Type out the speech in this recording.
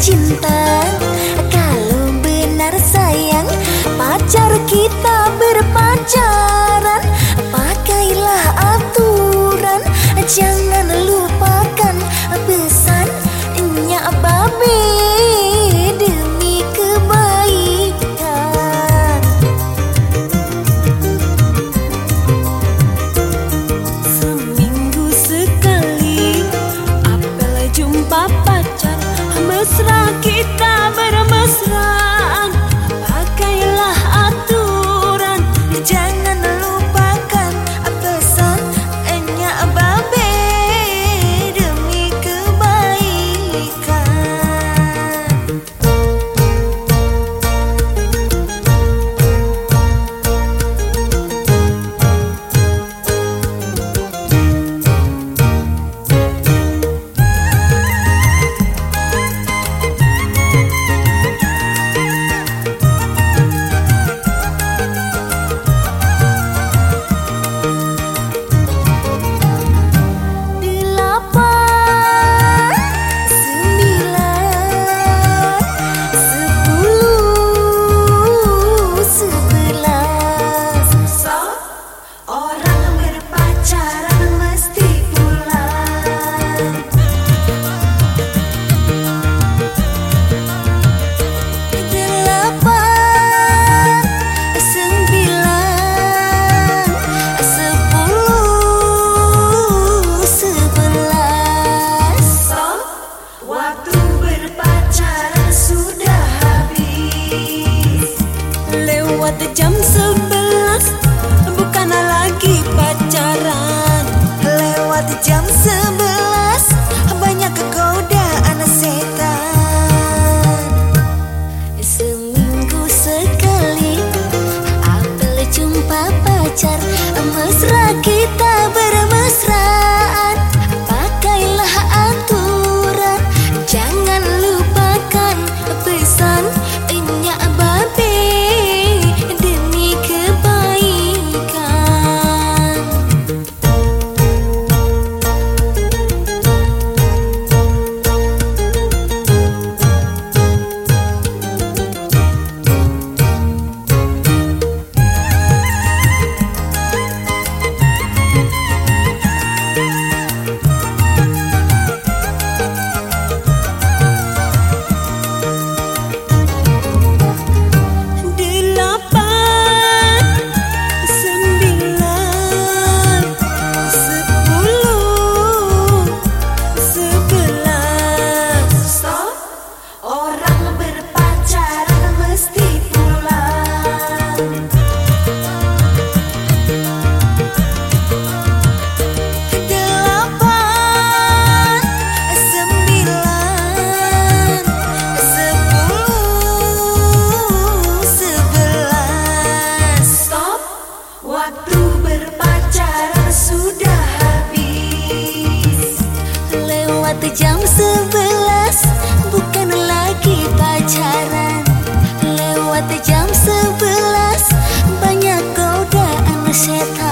cinta. Kalau benar sayang Pacar kita the jumpsuit Waktu berpacaran sudah habis. Lewat jam sebelas Bukan lagi pacaran. Lewat jam sebelas Banyak kau godaan setan.